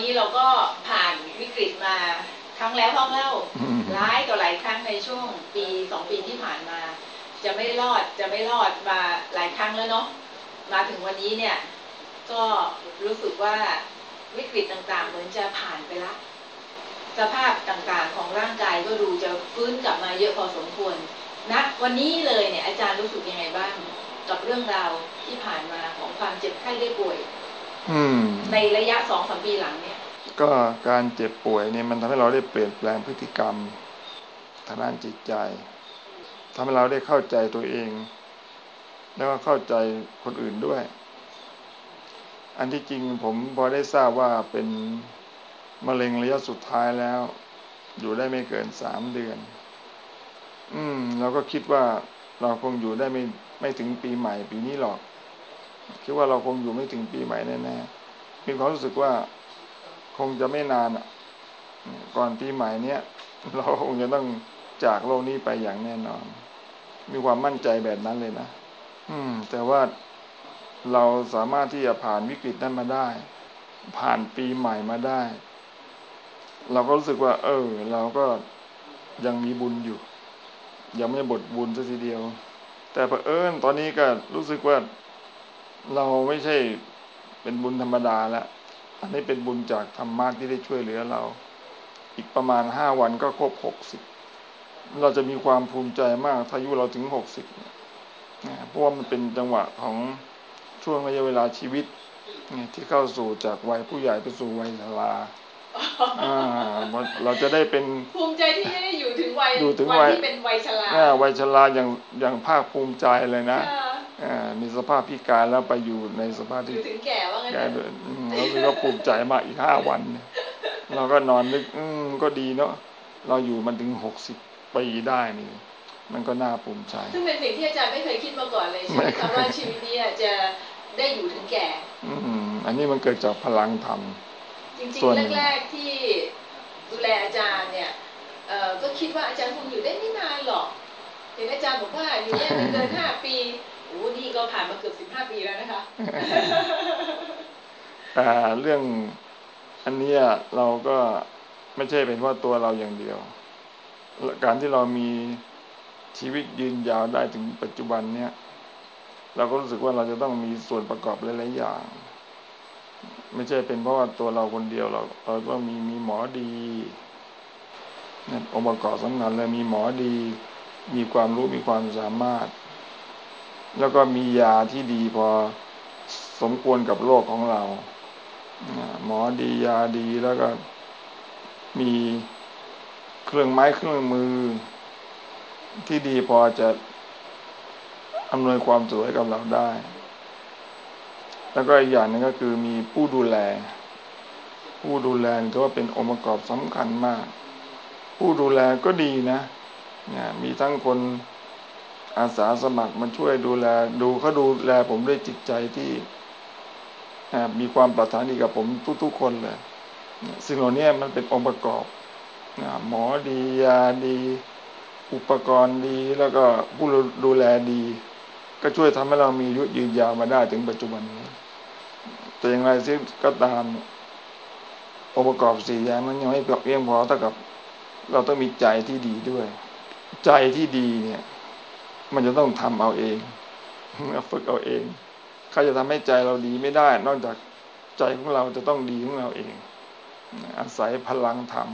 นี้เราก็ผ่านวิกฤตมาครั้งแล้วท้องเล่าอืมหลายต่อหลายครั้งในช่วงปีสองปีที่ผ่านมา จะไม่รอดจะไม่รอดมาหลายครั้งแล้วเนาะมาถึงวันนี้เนี่ย ก็รู้สึกว่าวิกฤตต่างๆ เหมือนจะผ่านไปละสภาพต่างๆของร่างกายก็ดูจะฟื้นกลับมาเยอะพอสมควรณวันนี้เลยเนี่ยอาจารย์รู้สึกยังไงบ้าง กับเรื่องราวที่ผ่านมาของความเจ็บไข้ได้ป่วยอืม ในระยะสองสามปีหลังเนี่ย ก็การเจ็บป่วยเนี่ยมันทำให้เราได้เปลี่ยนแปลงพฤติกรรมทางด้านจิตใจทำให้เราได้เข้าใจตัวเอง แล้วก็เข้าใจคนอื่นด้วย อันที่จริงผมพอได้ทราบว่าเป็นมะเร็งระยะสุดท้ายแล้ว อยู่ได้ไม่เกินสามเดือน อืมเราก็คิดว่าเราคงอยู่ได้ไม่ไม่ถึงปีใหม่ปีนี้หรอก คิดว่าเราคงอยู่ไม่ถึงปีใหม่แน่ๆมีความรู้สึกว่าคงจะไม่นานอะ ก่อนปีใหม่เนี้ยเราคงจะต้องจากโลกนี้ไปอย่างแน่นอน มีความมั่นใจแบบนั้นเลยนะอืม แต่ว่าเราสามารถที่จะผ่านวิกฤตนั้นมาได้ ผ่านปีใหม่มาได้ เราก็รู้สึกว่า เออ เราก็ยังมีบุญอยู่ ยังไม่บดบุญซะทีเดียว แต่เผอิญตอนนี้ก็รู้สึกว่า เราไม่ใช่เป็นบุญธรรมดาแล้วอันนี้เป็นบุญจากธรรมะที่ได้ช่วยเหลือเรา อีกประมาณห้าวันก็ครบหกสิบเราจะมีความภูมิใจมากถ้าอายุเราถึงหกสิบเนี่ยนะเพราะว่ามันเป็นจังหวะของช่วงระยะเวลาชีวิตเนี่ยที่เข้าสู่จากวัยผู้ใหญ่ไปสู่วัยชราอ่าเราจะได้เป็นภูมิใจที่จะได้อยู่ถึงวัยอยู่ถึงวัวัยยที่เป็นวัยชราอ่าวัยชราอย่างอย่างภาคภูมิใจเลยนะค่ะอ่า มีสภาพพิการแล้วไปอยู่ในสภาพอที่ยู่ถึงแก่ว่างั้นแกเถเดิอะนอืมเราคือก็ภูมิใจมากอีกห้าวันเนี่ยเราก็นอนนึกอืมก็ดีเนาะเราอยู่มันถึงหกสิบปีได้นี่มันก็น่าภูมิใจ ซึ่งเป็นสิ่งที่อาจารย์ไม่เคยคิดมาก่อนเลยใช่ไหมไม่เคคะยว่าชีวิตเนี้จะได้อยู่ถึงแก่ อืมอันนี้มันเกิดจากพลังธรรม จริงส่วนหนึ่งๆแรกๆที่ดูแลอาจารย์เนี่ยเอ่อก็คิดว่าอาจารย์คงอยู่ได้ไม่นานหรอกเห็นอาจารย์บอกว่าอยู่เนี่ยไม่เกินห้าปี โอ้นี่ก็ผ่านมาเกือบสิบห้าปีแล้วนะคะแต่เรื่องอันนี้เราก็ไม่ใช่เป็นว่าตัวเราอย่างเดียว การที่เรามีชีวิตยืนยาวได้ถึงปัจจุบันเนี้ยเราก็รู้สึกว่าเราจะต้องมีส่วนประกอบหลายๆอย่าง ไม่ใช่เป็นเพราะว่าตัวเราคนเดียวเราเราต้องมีมีหมอดีเนี่ยองค์ประกอบสำคัญเลยมีหมอดี มีความรู้มีความสามารถ แล้วก็มียาที่ดีพอสมควรกับโรคของเรา หมอดียาดีแล้วก็มีเครื่องไม้เครื่องมือ ที่ดีพอจะอำนวยความสะดวยกับเราได้ แล้วก็อีกอย่างหนึงก็คือมีผู้ดูแล ผู้ดูแลถือว่าเป็นองค์ประกอบสำคัญมาก ผู้ดูแลก็ดีนะ มีทั้งคน อาสาสมัครมาช่วยดูแล ดูเขาดูแลผมด้วยจิตใจที่มีความปรารถนาดีกับผมทุกๆคนเลยสิ่งเหล่านี้มันเป็นองค์ประกอบหมอดียาดี อุปกรณ์ดีแล้วก็ผู้ดูแลดี ก็ช่วยทำให้เรามีอายุยืนยาวมาได้ถึงปัจจุบันนี้แต่อย่างไรซิก็ตามองค์ประกอบสี่อย่างนั้นยังไม่เพียงพอเท่ากับ เราต้องมีใจที่ดีด้วย ใจที่ดีเนี่ย มันจะต้องทำเอาเองฝึกเอาเองใครจะทำให้ใจเราดีไม่ได้ นอกจากใจของเราจะต้องดีของเราเอง อาศัยพลังธรรม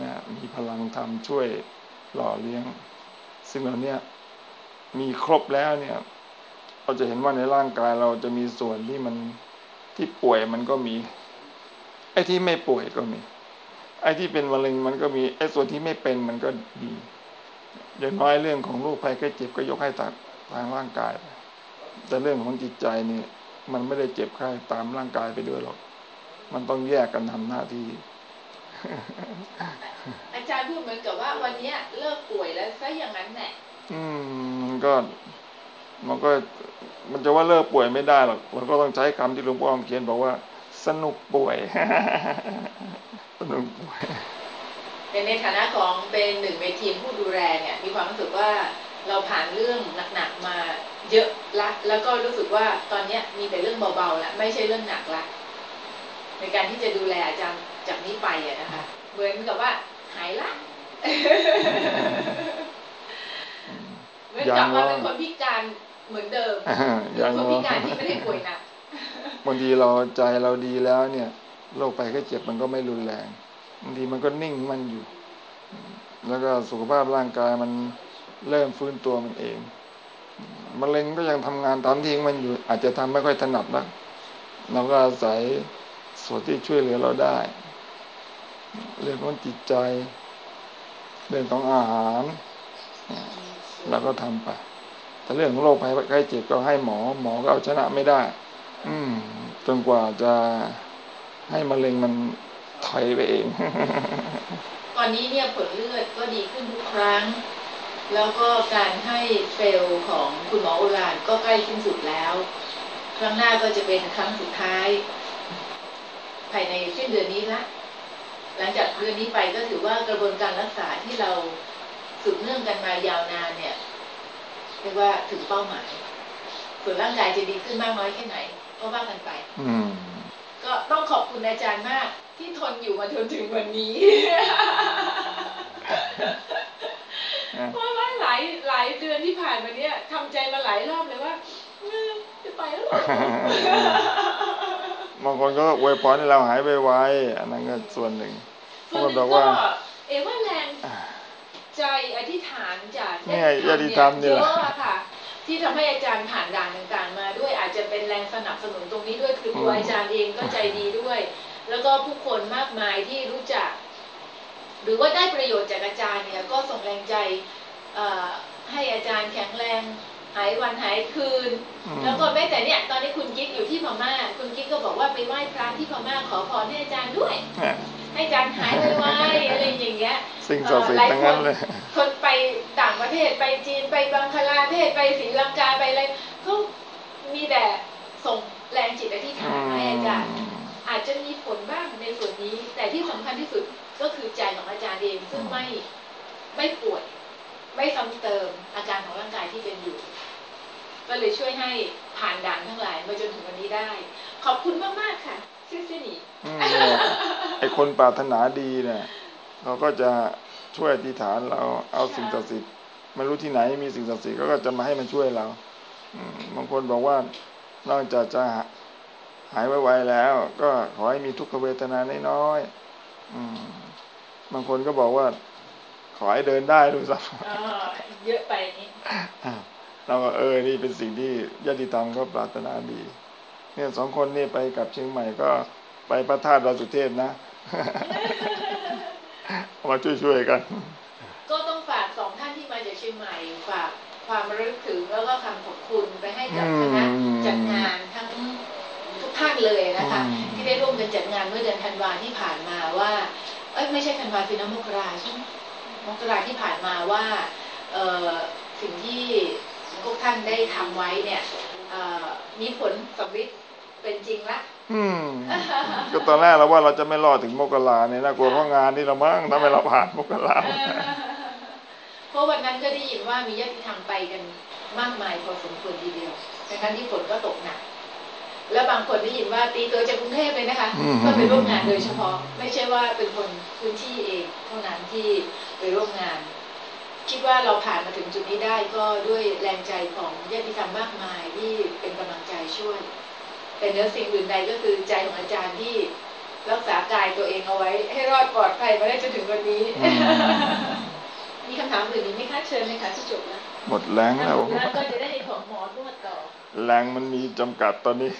นะมีพลังธรรมช่วยหล่อเลี้ยง ซึ่งเราเนี่ยมีครบแล้วเนี่ย เราจะเห็นว่าในร่างกายเราจะมีส่วนที่มันที่ป่วยมันก็มี ไอ้ที่ไม่ป่วยก็มี ไอ้ที่เป็นมะเร็งมันก็มีไอ้ส่วนที่ไม่เป็นมันก็ดี อย่างน้อยเรื่องของโรคภัยไข้เจ็บก็ยกให้ทางทางร่างกายไปแต่เรื่องของจิตใจนี่มันไม่ได้เจ็บแค่ตามร่างกายไปด้วยหรอก มันต้องแยกกันทำหน้าที่ อาจารย์พูดเหมือนกับว่าวันเนี้ยเลิกป่วยแล้วซะอย่างนั้นแหละอืมมันก็ มันก็ มันจะว่าเลิกป่วยไม่ได้หรอกมันก็ต้องใช้คำที่หลวงพ่อเขียนบอกว่า สนุกป่วย สนุกป่วย แต่ในฐานะของเป็นหนึ่งในทีมผู้ดูแลเนี่ยมีความรู้สึกว่าเราผ่านเรื่องหนักๆมาเยอะละแล้วก็รู้สึกว่าตอนเนี้ยมีแต่เรื่องเบาๆละไม่ใช่เรื่องหนักละในการที่จะดูแลอาจารย์จากนี้ไปอะนะคะ เหมือนกับว่าหายละเหมือนกลับมาเป็นคนพิการเหมือนเดิมยังคนว่าพิการที่ไม่ได้ป่วยหนักบางทีเราใจเราดีแล้วเนี่ยโรคภัยไข้เจ็บมันก็ไม่รุนแรง บางทีมันก็นิ่งมันอยู่ แล้วก็สุขภาพร่างกายมันเริ่มฟื้นตัวมันเองมะเร็งก็ยังทำงานตามที่มันอยู่ อาจจะทำไม่ค่อยถนัดนักเราก็อาศัยส่วนที่ช่วยเหลือเราได้ เรื่องของจิตใจ เรื่องของอาหารเราก็ทำไปแต่เรื่องของโรคภัยไข้เจ็บก็ให้หมอ หมอก็เอาชนะไม่ได้ อืมจนกว่าจะให้มะเร็งมัน ถอยไปเอง ตอนนี้เนี่ยผลเลือดก็ดีขึ้นทุกครั้ง แล้วก็การให้เซลล์ของคุณหมอโอฬารก็ใกล้สิ้นสุดแล้ว ครั้งหน้าก็จะเป็นครั้งสุดท้าย ภายในสิ้นเดือนนี้ละ หลังจากเดือนนี้ไปก็ถือว่ากระบวนการรักษาที่เราสืบเนื่องกันมายาวนานเนี่ยเรียกว่าถึงเป้าหมาย ส่วนร่างกายจะดีขึ้นมากน้อยแค่ไหน ก็ว่ากันไป อืม ก็ต้องขอบคุณอาจารย์มาก ที่ทนอยู่มาจนถึงวันนี้ เพราะว่าหลายหลายเดือนที่ผ่านมาเนี่ยทำใจมาหลายรอบเลยว่าเออจะไปแล้วเหรอบางคนก็อวยพรให้เราหายไวๆอันนั้นก็ส่วนหนึ่งส่วนหนึ่งบางคนบอกก็ว่าเอว่าแรงใจอธิษฐานจากเนี่ยญาติธรรมนี่เยแหละอะอะค่ะ ที่ทำให้อาจารย์ผ่านด่านต่างๆ มาด้วยอาจจะเป็นแรงสนับสนุนตรงนี้ด้วยคือตัวอาจารย์เองก็ใจดีด้วย แล้วก็ผู้คนมากมายที่รู้จัก หรือว่าได้ประโยชน์จากอาจารย์เนี่ยก็ส่งแรงใจเอ่อให้อาจารย์แข็งแรงหายวันหายคืนอืมแล้วก็แม้แต่เนี่ยตอนนี้คุณกิ๊กอยู่ที่พม่า คุณกิ๊กก็บอกว่าไปไหว้พระที่พม่าขอพรให้อาจารย์ด้วยเนี่ย ให้อาจารย์หายไวๆอะไรอย่างเงี้ยสิ่งศักดิ์สิทธิ์ทั้งนั้นเลยคนไปต่างประเทศไปจีนไปบังคลาเทศไปศรีลังกาไปอะไรเขามีแต่ส่งแรงจิตอธิษฐานให้อาจารย์ อาจจะมีผลบ้างในส่วนนี้ แต่ที่สำคัญที่สุดก็คือใจของอาจารย์เองซึ่งไม่ไม่ป่วย ไม่ซ้ำเติมอาการของร่างกายที่เป็นอยู่ ก็เลยช่วยให้ผ่านด่านทั้งหลายมาจนถึงวันนี้ได้ ขอบคุณมาก ๆ ค่ะชื่อเสนีอืมเนี่ย ไอคนปรารถนาดีเนี่ยเขาก็จะช่วยอธิษฐานเราเอาสิ่งศักดิ์สิทธิ์ไม่รู้ที่ไหนมีสิ่งศักดิ์สิทธิ์เขาก็จะมาให้มันช่วยเราอืมบางคนบอกว่านอกจากจะหายไวๆแล้ว ก็ขอให้มีทุกขเวทนาน้อยๆอืมบางคนก็บอกว่า ขอให้เดินได้ดูสักเออเยอะไปนี้เราก็เออนี่เป็นสิ่งที่ญาติธรรมเขาปรารถนาดี เนี่ยสองคนนี่ไปกับเชียงใหม่ก็ ไปพระธาตุดอยสุเทพนะมาช่วยๆกัน ก็ต้องฝากสองท่านที่มาจากเชียงใหม่ฝากความระลึกถึงแล้วก็คำขอบคุณไปให้กับคณะอืมจัดงานทั้งทุกท่านเลยนะคะอืมที่ได้ร่วมกันจัดงานเมื่อเดือนธันวาที่ผ่านมาว่าเอ้ยไม่ใช่ธันวาสินะมกราใช่ไหมมกราที่ผ่านมาว่าเอ่อสิ่งที่พวกท่านได้ทำไว้เนี่ยเอ่อมีผลสำลิดเป็นจริงละ อืมก็ตอนแรกเราว่าเราจะไม่รอดถึงมกราเนี่ยนะกลัวเพราะงานนี่เรามั้งทำให้เราผ่านมกราเพราะวันนั้นก็ได้ยินว่ามีญาติธรรมไปกันมากมายพอสมควรทีเดียวดังนั้นที่ฝนก็ตกหนัก แล้วบางคนได้ยินว่าตีตัวจากกรุงเทพเลยนะคะอืมเพื่อไปร่วมงานโดยเฉพาะ ไม่ใช่ว่าเป็นคนพื้นที่เองเท่านั้นที่ไปร่วมงาน คิดว่าเราผ่านมาถึงจุดนี้ได้ก็ด้วยแรงใจของญาติธรรมมากมายที่เป็นกำลังใจช่วย แต่เนื้อสิ่งอื่นใดก็คือใจของอาจารย์ที่รักษากายตัวเองเอาไว้ ให้รอดปลอดภัยมาได้จนถึงวันนี้อืมมีคำถามอื่นอีกไหมคะเชิญเลยค่ะที่จบแล้วหมดแรงแล้วแล้วก็จะได้ให้ของหมอนวดต่อแรงมันมีจำกัดตอนนี้